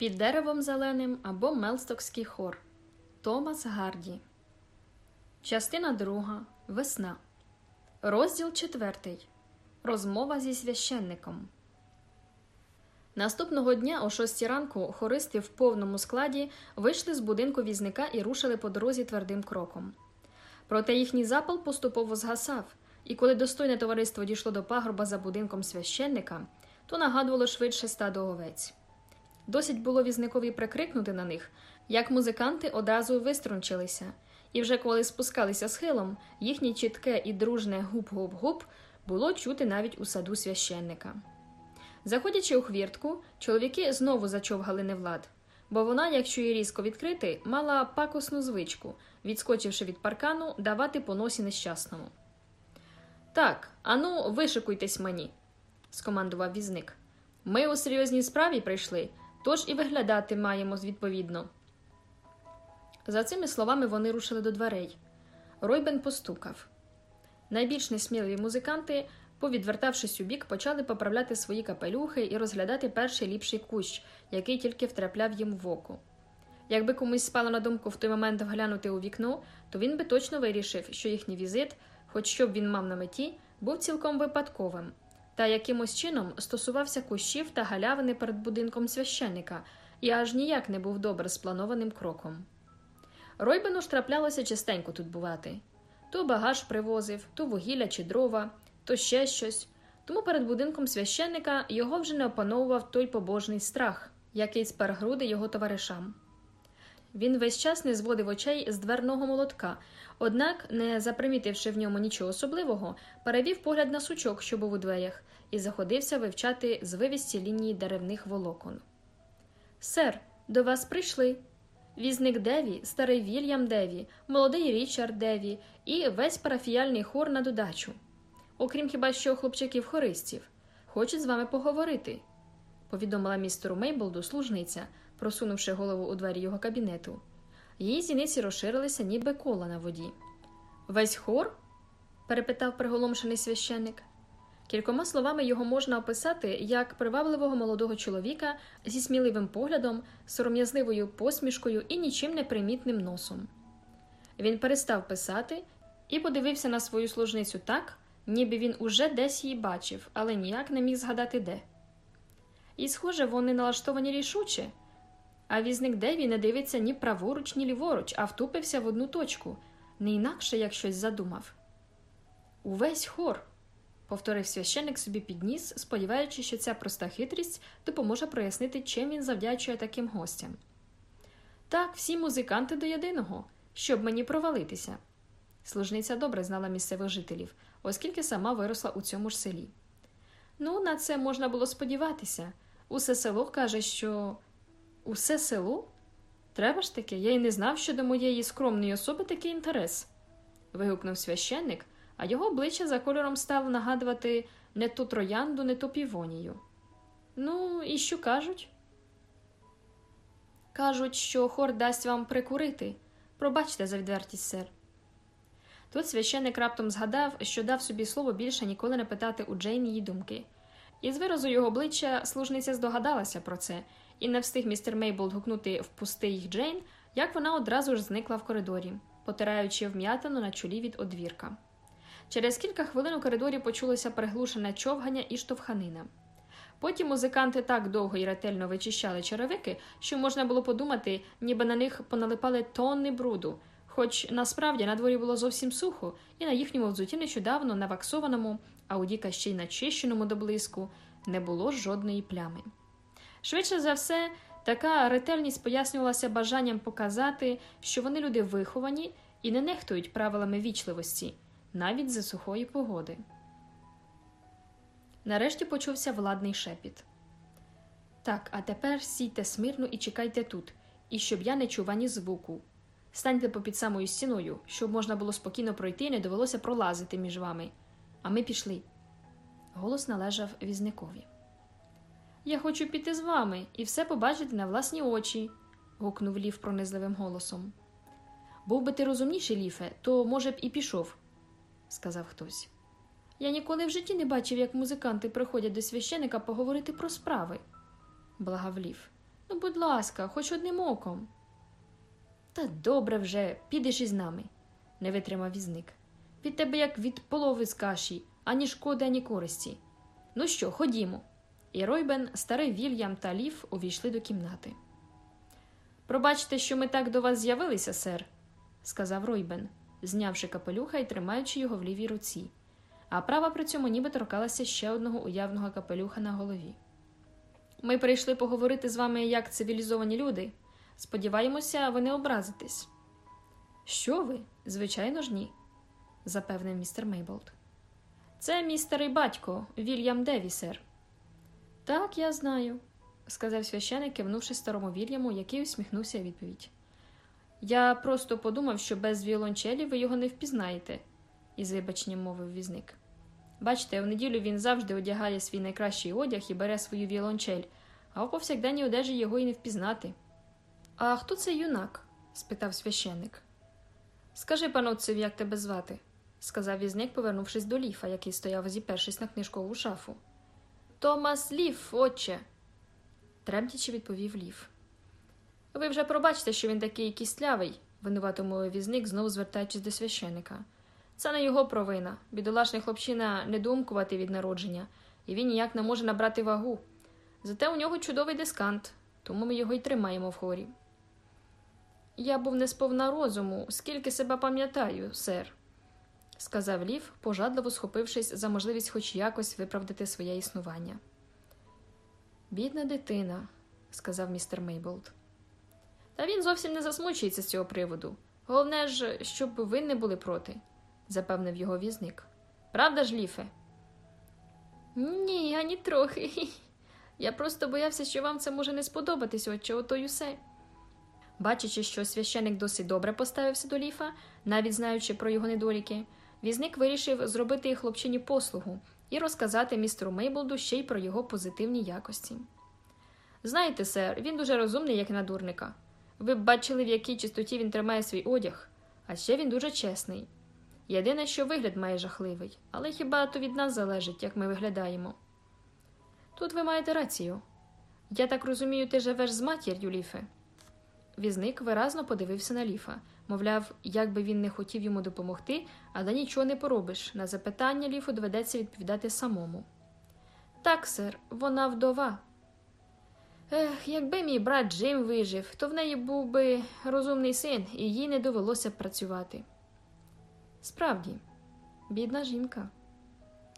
Під деревом зеленим або Мелстокський хор Томас Гарді. Частина друга. Весна. Розділ четвертий. Розмова зі священником. Наступного дня о шостій ранку хористи в повному складі вийшли з будинку візника і рушили по дорозі твердим кроком. Проте їхній запал поступово згасав, і коли достойне товариство дійшло до пагорба за будинком священника, то нагадувало швидше стадо овець. Досить було візникові прикрикнути на них, як музиканти одразу виструнчилися, і вже коли спускалися схилом, їхнє чітке і дружне гуп-гуп-гуп було чути навіть у саду священника. Заходячи у хвіртку, чоловіки знову зачовгали невлад, бо вона, якщо її різко відкрити, мала пакосну звичку, відскочивши від паркану, давати по носі нещасному. Так, ану, вишикуйтесь мені, скомандував візник. Ми у серйозній справі прийшли, тож і виглядати маємо відповідно. За цими словами вони рушили до дверей. Ройбен постукав. Найбільш несміливі музиканти, повідвертавшись у бік, почали поправляти свої капелюхи і розглядати перший ліпший кущ, який тільки втрапляв їм в око. Якби комусь спало на думку в той момент вглянути у вікно, то він би точно вирішив, що їхній візит, хоч що б він мав на меті, був цілком випадковим, та якимось чином стосувався кущів та галявини перед будинком священника і аж ніяк не був добре спланованим кроком. Ройбену ж траплялося частенько тут бувати то багаж привозив, то вугілля чи дрова, то ще щось. Тому перед будинком священника його вже не опановував той побожний страх, який спер груди його товаришам. Він весь час не зводив очей з дверного молотка, однак, не запримітивши в ньому нічого особливого, перевів погляд на сучок, що був у дверях, і заходився вивчати звивісті лінії деревних волокон. Сер, до вас прийшли. Візник Деві, старий Вільям Деві, молодий Річард Деві і весь парафіяльний хор на додачу. Окрім хіба що хлопчаків-хористів, хочуть з вами поговорити, повідомила містеру Мейблду служниця, просунувши голову у двері його кабінету. Її зіниці розширилися, ніби кола на воді. Весь хор? перепитав приголомшений священник. Кількома словами його можна описати як привабливого молодого чоловіка зі сміливим поглядом, сором'язливою посмішкою і нічим не примітним носом. Він перестав писати і подивився на свою служницю так, ніби він уже десь її бачив, але ніяк не міг згадати де. І, схоже, вони налаштовані рішуче, а візник Деві не дивиться ні праворуч, ні ліворуч, а втупився в одну точку, не інакше як щось задумав. Увесь хор повторив священник собі підніс, сподіваючись, що ця проста хитрість допоможе прояснити, чим він завдячує таким гостям. Так, всі музиканти до єдиного, щоб мені провалитися. Служниця добре знала місцевих жителів, оскільки сама виросла у цьому ж селі. Ну, на це можна було сподіватися. Усе село каже, що усе село? Треба ж таки, я й не знав, що до моєї скромної особи такий інтерес. вигукнув священник, а його обличчя за кольором стало нагадувати не то троянду, не то півонію. Ну, і що кажуть? Кажуть, що хор дасть вам прикурити. Пробачте за відвертість, сер. Тут священник раптом згадав, що дав собі слово більше ніколи не питати у Джейн її думки. І з виразу його обличчя служниця здогадалася про це, і не встиг містер Мейболд гукнути впусти їх Джейн, як вона одразу ж зникла в коридорі, потираючи вм'ятину на чолі від одвірка. Через кілька хвилин у коридорі почулося приглушене човгання і штовханина. Потім музиканти так довго і ретельно вичищали черевики, що можна було подумати, ніби на них поналипали тонни бруду, хоч насправді на дворі було зовсім сухо, і на їхньому взуті нещодавно наваксованому, а у Діка ще й начищеному до блиску, не було жодної плями. Швидше за все, така ретельність пояснювалася бажанням показати, що вони люди виховані і не нехтують правилами вічливості навіть за сухої погоди. Нарешті почувся владний шепіт. Так, а тепер сійте смирно і чекайте тут, і щоб я не чув ані звуку. Станьте попід самою стіною, щоб можна було спокійно пройти і не довелося пролазити між вами. А ми пішли. Голос належав візникові. Я хочу піти з вами і все побачити на власні очі. гукнув лів пронизливим голосом. Був би ти розумніший, ліфе, то, може б, і пішов, сказав хтось. Я ніколи в житті не бачив, як музиканти приходять до священика поговорити про справи, благав Лів. Ну, будь ласка, хоч одним оком. Та добре вже, підеш із нами, не витримав візник. Від тебе як від полови з каші, ані шкоди, ані користі. Ну що, ходімо. І Ройбен, старий Вільям та Лів увійшли до кімнати. Пробачте, що ми так до вас з'явилися, сер, сказав Ройбен, знявши капелюха і тримаючи його в лівій руці, а права при цьому ніби торкалася ще одного уявного капелюха на голові. Ми прийшли поговорити з вами як цивілізовані люди. Сподіваємося, ви не образитесь. Що ви? Звичайно ж, ні, запевнив містер Мейболд. Це мій старий батько, Вільям Деві, сер. Так, я знаю, сказав священник, кивнувши старому Вільяму, який усміхнувся у відповідь. Я просто подумав, що без віолончелі ви його не впізнаєте, із вибаченням мовив візник. Бачите, в неділю він завжди одягає свій найкращий одяг і бере свою віолончель, а у повсякденній одежі його і не впізнати. А хто цей юнак? спитав священник. Скажи, пановцеві, як тебе звати, сказав візник, повернувшись до ліфа, який стояв, зіпершись на книжкову шафу. Томас Ліф, отче, тремтячи відповів ліф. Ви вже пробачте, що він такий кістлявий, винувато мовив візник, знову звертаючись до священика. Це не його провина. Бідолашний хлопчина недумкувати від народження, і він ніяк не може набрати вагу. Зате у нього чудовий дискант, тому ми його й тримаємо в хорі. Я був не сповна розуму, скільки себе пам'ятаю, сер, сказав Лів, пожадливо схопившись за можливість хоч якось виправдати своє існування. Бідна дитина, сказав містер Мейболд. Та він зовсім не засмучується з цього приводу. Головне ж, щоб ви не були проти, запевнив його візник. Правда ж, Ліфе? Ні, ані трохи. Я просто боявся, що вам це може не сподобатись, отче, ото й усе. Бачачи, що священник досить добре поставився до Ліфа, навіть знаючи про його недоліки, візник вирішив зробити хлопчині послугу і розказати містеру Мейблду ще й про його позитивні якості. Знаєте, сер, він дуже розумний, як на дурника. Ви б бачили, в якій чистоті він тримає свій одяг, а ще він дуже чесний. Єдине, що вигляд має жахливий, але хіба то від нас залежить, як ми виглядаємо. Тут ви маєте рацію. Я так розумію, ти живеш з матір'ю, Ліфе. Візник виразно подивився на ліфа, мовляв, як би він не хотів йому допомогти, але нічого не поробиш. На запитання ліфу доведеться відповідати самому. Так, сер, вона вдова. Ех, якби мій брат Джим вижив, то в неї був би розумний син, і їй не довелося працювати. Справді, бідна жінка.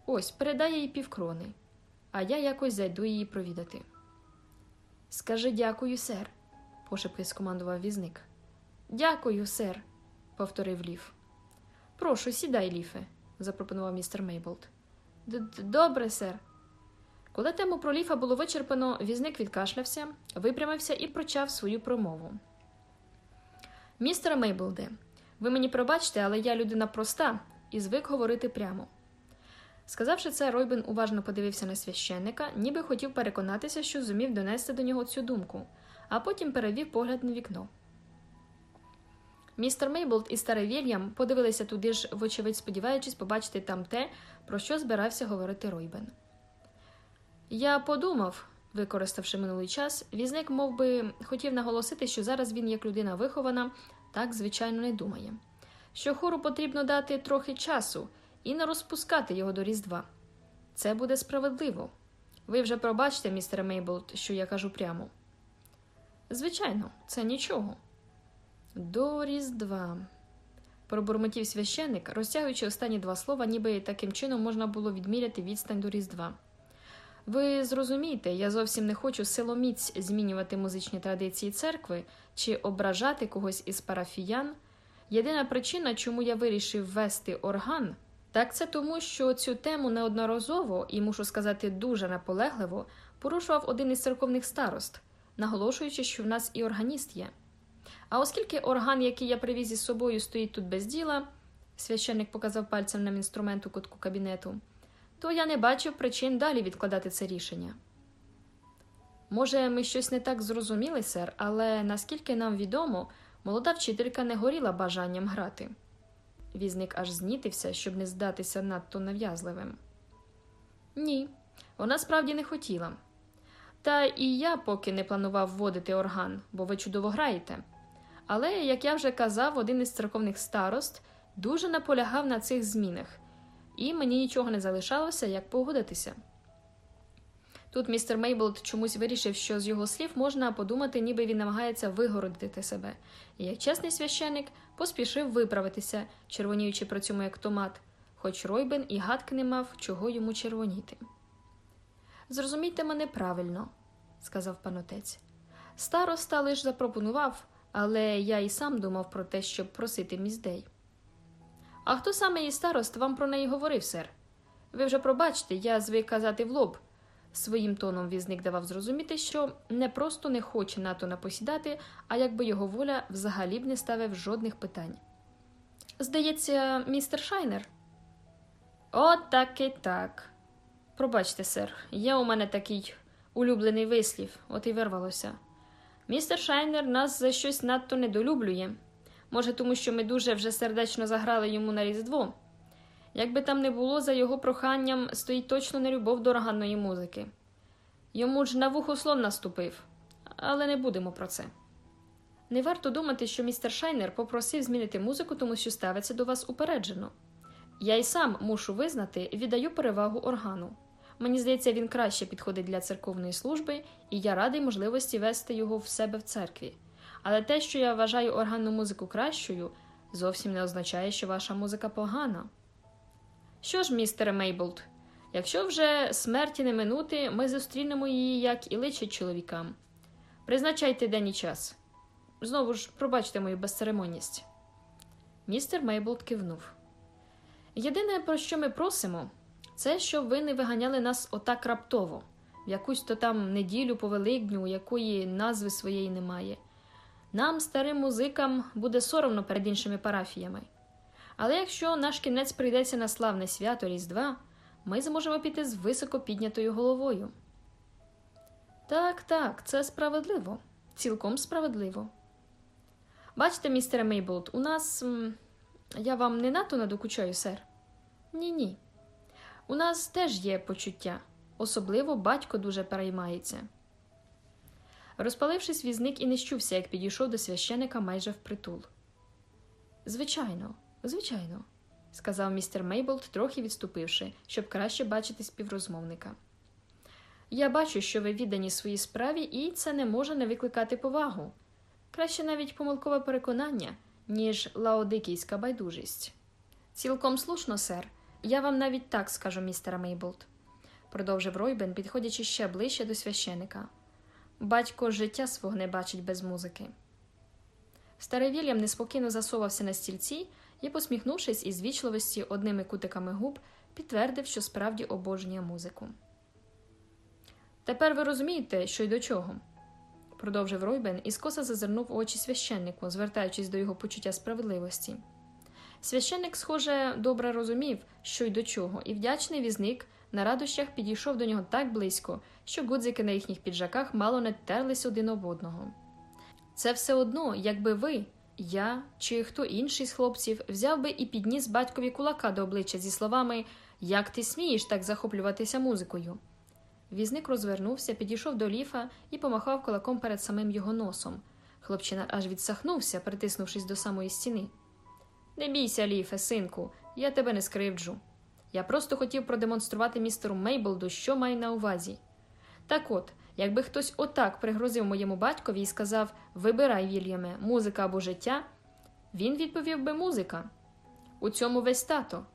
Ось передай їй півкрони, а я якось зайду її провідати. Скажи дякую, сер пошепки скомандував візник. Дякую, сер, повторив Ліф. Прошу, сідай, Ліфе, запропонував містер Мейболд. Добре, сер. Коли тему про Ліфа було вичерпано, візник відкашлявся, випрямився і почав свою промову. Містер Мейболде, ви мені пробачте, але я людина проста і звик говорити прямо. Сказавши це, Ройбен уважно подивився на священника, ніби хотів переконатися, що зумів донести до нього цю думку а потім перевів погляд на вікно. Містер Мейболд і старий Вільям подивилися туди ж, вочевидь, сподіваючись побачити там те, про що збирався говорити Ройбен. Я подумав, використавши минулий час, візник, мовби хотів наголосити, що зараз він, як людина вихована, так звичайно не думає, що хору потрібно дати трохи часу і не розпускати його до Різдва. Це буде справедливо. Ви вже пробачте, містере Мейблд, що я кажу прямо. Звичайно, це нічого. До Різдва. Пробурмотів священник, розтягуючи останні два слова, ніби таким чином можна було відміряти відстань до Різдва. Ви зрозумієте, я зовсім не хочу силоміць змінювати музичні традиції церкви чи ображати когось із парафіян. Єдина причина, чому я вирішив ввести орган, так це тому, що цю тему неодноразово і мушу сказати дуже наполегливо порушував один із церковних старост наголошуючи, що в нас і органіст є. А оскільки орган, який я привіз із собою, стоїть тут без діла, священник показав пальцем на інструмент у кутку кабінету, то я не бачив причин далі відкладати це рішення. Може, ми щось не так зрозуміли, сер, але наскільки нам відомо, молода вчителька не горіла бажанням грати. Візник аж знітився, щоб не здатися надто нав'язливим. Ні, вона справді не хотіла. Та і я поки не планував вводити орган, бо ви чудово граєте. Але, як я вже казав, один із церковних старост дуже наполягав на цих змінах, і мені нічого не залишалося, як погодитися. Тут містер Мейблд чомусь вирішив, що з його слів можна подумати, ніби він намагається вигородити себе, і як чесний священик поспішив виправитися, червоніючи при цьому як томат, хоч Ройбен і гадки не мав, чого йому червоніти. Зрозумійте мене правильно, сказав панотець. Староста лиш запропонував, але я і сам думав про те, щоб просити міздей. А хто саме із старост вам про неї говорив, сер? Ви вже пробачте, я звик казати в лоб. Своїм тоном візник давав зрозуміти, що не просто не хоче НАТО напосідати, а якби його воля взагалі б не ставив жодних питань. Здається, містер Шайнер. От так і так. Пробачте, сер, є у мене такий улюблений вислів, от і вирвалося. Містер Шайнер нас за щось надто недолюблює. Може, тому що ми дуже вже сердечно заграли йому на Різдво. Як би там не було, за його проханням стоїть точно не любов до органної музики. Йому ж на вухо слон наступив, але не будемо про це. Не варто думати, що містер Шайнер попросив змінити музику, тому що ставиться до вас упереджено. Я й сам мушу визнати, віддаю перевагу органу. Мені здається, він краще підходить для церковної служби, і я радий можливості вести його в себе в церкві. Але те, що я вважаю органну музику кращою, зовсім не означає, що ваша музика погана. Що ж, містере Мейблд, якщо вже смерті не минути, ми зустрінемо її, як і личить чоловікам. Призначайте день і час. Знову ж, пробачте мою безцеремонність. Містер Мейблд кивнув. Єдине, про що ми просимо, це щоб ви не виганяли нас отак раптово, в якусь то там неділю по Великдню, у якої назви своєї немає. Нам, старим музикам, буде соромно перед іншими парафіями. Але якщо наш кінець прийдеться на славне свято Різдва, ми зможемо піти з високо піднятою головою. Так, так, це справедливо, цілком справедливо. Бачите, містере Мейблд, у нас. Я вам не надто надокучаю, сер? Ні, ні. У нас теж є почуття, особливо батько дуже переймається. Розпалившись, візник і не щувся, як підійшов до священика майже впритул. Звичайно, звичайно, сказав містер Мейблд, трохи відступивши, щоб краще бачити співрозмовника. Я бачу, що ви віддані своїй справі, і це не може не викликати повагу. Краще навіть помилкове переконання, ніж лаодикійська байдужість. Цілком слушно, сер. Я вам навіть так скажу, містера Мейблд, продовжив Ройбен, підходячи ще ближче до священика. Батько життя свого не бачить без музики. Старий Вільям неспокійно засовався на стільці і, посміхнувшись із вічливості одними кутиками губ, підтвердив, що справді обожнює музику. Тепер ви розумієте, що й до чого, продовжив Ройбен і скоса зазирнув очі священнику, звертаючись до його почуття справедливості. Священник, схоже, добре розумів, що й до чого, і вдячний візник на радощах підійшов до нього так близько, що гудзики на їхніх піджаках мало не терлись один об одного. Це все одно, якби ви, я чи хто інший з хлопців взяв би і підніс батькові кулака до обличчя зі словами Як ти смієш так захоплюватися музикою? Візник розвернувся, підійшов до ліфа і помахав кулаком перед самим його носом. Хлопчина аж відсахнувся, притиснувшись до самої стіни. Не бійся, ліфе, синку, я тебе не скривджу. Я просто хотів продемонструвати містеру Мейблду, що маю на увазі. Так от, якби хтось отак пригрозив моєму батькові і сказав Вибирай, Вільяме, музика або життя, він відповів би музика. У цьому весь тато.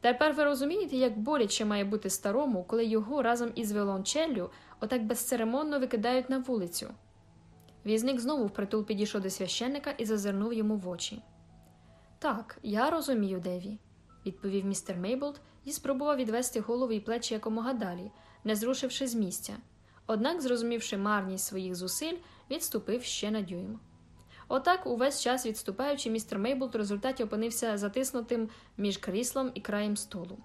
Тепер ви розумієте, як боляче має бути старому, коли його разом із віолончеллю отак безцеремонно викидають на вулицю. Візник знову впритул підійшов до священника і зазирнув йому в очі. Так, я розумію, Деві, відповів містер Мейблд і спробував відвести голову і плечі якомога далі, не зрушивши з місця. Однак, зрозумівши марність своїх зусиль, відступив ще на дюйм. Отак, увесь час відступаючи, містер Мейблд в результаті опинився затиснутим між кріслом і краєм столу.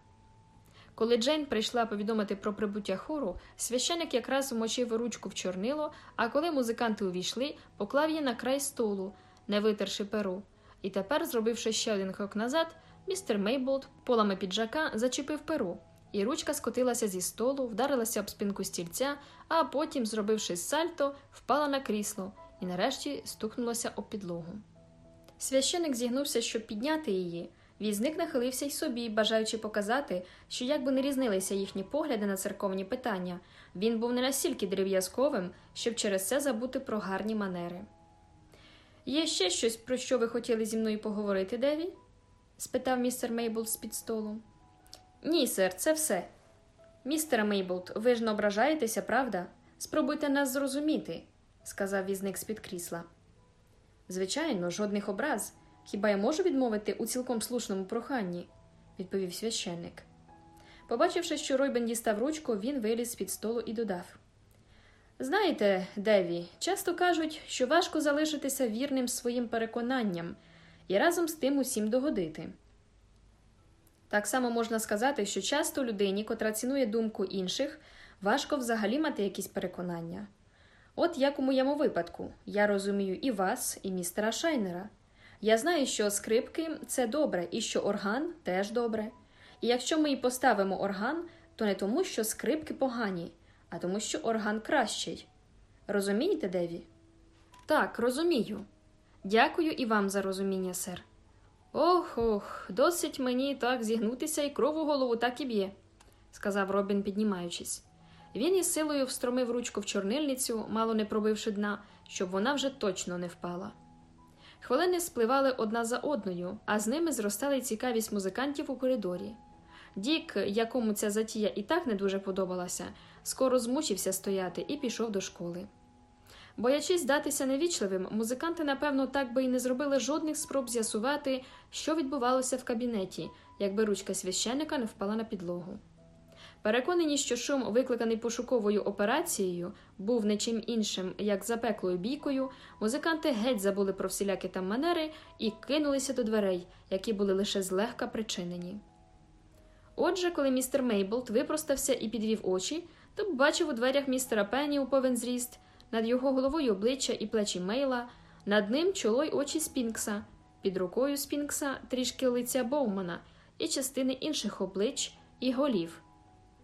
Коли Джейн прийшла повідомити про прибуття хору, священик якраз вмочив ручку в чорнило, а коли музиканти увійшли, поклав її на край столу, не витерши перу. І тепер, зробивши ще один крок назад, містер Мейблд полами піджака зачепив перу і ручка скотилася зі столу, вдарилася об спинку стільця, а потім, зробивши сальто, впала на крісло і нарешті стукнулася об підлогу. Священик зігнувся, щоб підняти її. Візник нахилився й собі, бажаючи показати, що як би не різнилися їхні погляди на церковні питання, він був не настільки древ'язковим, щоб через це забути про гарні манери. Є ще щось, про що ви хотіли зі мною поговорити, Деві? спитав містер Мейбл з під столу. Ні, сер, це все. Містер Мейблд, ви ж не ображаєтеся, правда? Спробуйте нас зрозуміти, сказав візник з під крісла. Звичайно, жодних образ. Хіба я можу відмовити у цілком слушному проханні? відповів священник. Побачивши, що Ройбен дістав ручку, він виліз з під столу і додав. Знаєте, Деві, часто кажуть, що важко залишитися вірним своїм переконанням і разом з тим усім догодити. Так само можна сказати, що часто людині, котра цінує думку інших, важко взагалі мати якісь переконання. От як у моєму випадку, я розумію і вас, і містера Шайнера. Я знаю, що скрипки це добре, і що орган теж добре. І якщо ми і поставимо орган, то не тому, що скрипки погані, а тому, що орган кращий. Розумієте, Деві? Так, розумію. Дякую і вам за розуміння, сер. Ох ох, досить мені так зігнутися і кров у голову так і б'є, сказав Робін, піднімаючись. Він із силою встромив ручку в чорнильницю, мало не пробивши дна, щоб вона вже точно не впала. Хвилини спливали одна за одною, а з ними зростала цікавість музикантів у коридорі. Дік, якому ця затія і так не дуже подобалася, скоро змучився стояти і пішов до школи. Боячись здатися невічливим, музиканти, напевно, так би і не зробили жодних спроб з'ясувати, що відбувалося в кабінеті, якби ручка священика не впала на підлогу. Переконані, що шум, викликаний пошуковою операцією, був не чим іншим, як запеклою бійкою, музиканти геть забули про всілякі там манери і кинулися до дверей, які були лише злегка причинені. Отже, коли містер Мейблд випростався і підвів очі, то побачив у дверях містера Пенні у повен зріст, над його головою обличчя і плечі Мейла, над ним чоло й очі Спінкса, під рукою Спінкса трішки лиця Боумана і частини інших облич і голів.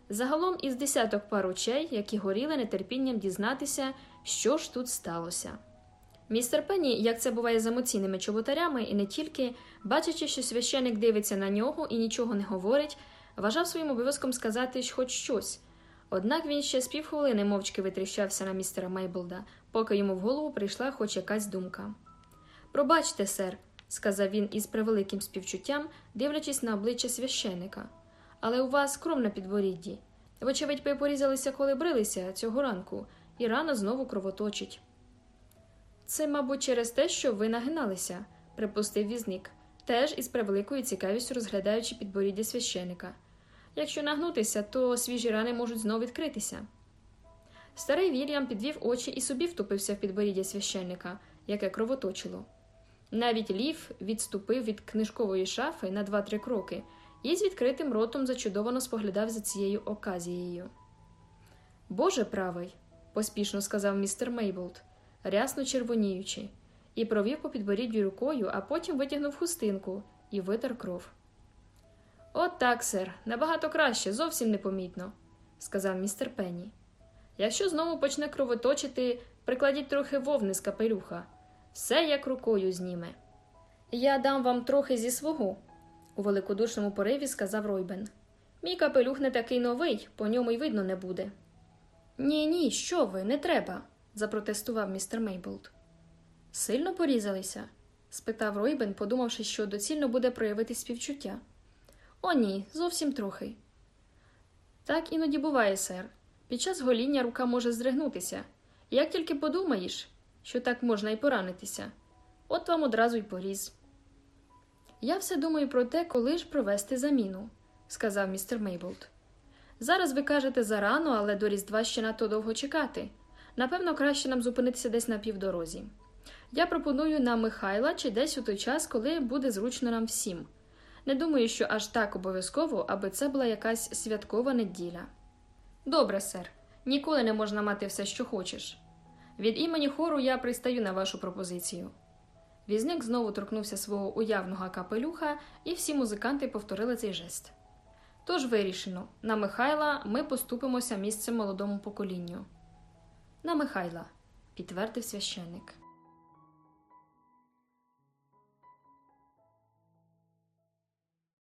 Загалом із десяток пар очей, які горіли нетерпінням дізнатися, що ж тут сталося. Містер Пенні, як це буває з емоційними чоботарями, і не тільки, бачачи, що священик дивиться на нього і нічого не говорить, вважав своїм обов'язком сказати хоч щось. Однак він ще з півхвилини мовчки витріщався на містера Мейблда, поки йому в голову прийшла хоч якась думка. Пробачте, сер, сказав він із превеликим співчуттям, дивлячись на обличчя священика. Але у вас кров на підборідді. Вочевидь, ви порізалися, коли брилися цього ранку, і рана знову кровоточить. Це, мабуть, через те, що ви нагиналися, припустив візник, теж із превеликою цікавістю розглядаючи підборіддя священика. Якщо нагнутися, то свіжі рани можуть знову відкритися. Старий Вільям підвів очі і собі втупився в підборіддя священника, яке кровоточило. Навіть лів відступив від книжкової шафи на два-три кроки і з відкритим ротом зачудовано споглядав за цією оказією. Боже правий, поспішно сказав містер Мейблд, рясно червоніючи, і провів по підборіддю рукою, а потім витягнув хустинку і витер кров. От так, сер, набагато краще, зовсім непомітно, сказав містер Пенні. Якщо знову почне кровоточити, прикладіть трохи вовни з капелюха, все як рукою зніме. Я дам вам трохи зі свого, у великодушному пориві сказав Ройбен. Мій капелюх не такий новий, по ньому й видно не буде. Ні, ні, що ви, не треба, запротестував містер Мейблд. Сильно порізалися? спитав Ройбен, подумавши, що доцільно буде проявити співчуття. О, ні, зовсім трохи. Так іноді буває, сер. Під час гоління рука може здригнутися, як тільки подумаєш, що так можна і поранитися, от вам одразу й поріз. Я все думаю про те, коли ж провести заміну, сказав містер Мейблд. Зараз ви кажете зарано, але до Різдва ще надто довго чекати. Напевно, краще нам зупинитися десь на півдорозі. Я пропоную на Михайла чи десь у той час, коли буде зручно нам всім. Не думаю, що аж так обов'язково, аби це була якась святкова неділя. Добре, сер, ніколи не можна мати все, що хочеш. Від імені хору я пристаю на вашу пропозицію. Візник знову торкнувся свого уявного капелюха, і всі музиканти повторили цей жест. Тож вирішено, на Михайла ми поступимося місцем молодому поколінню. На Михайла, підтвердив священик.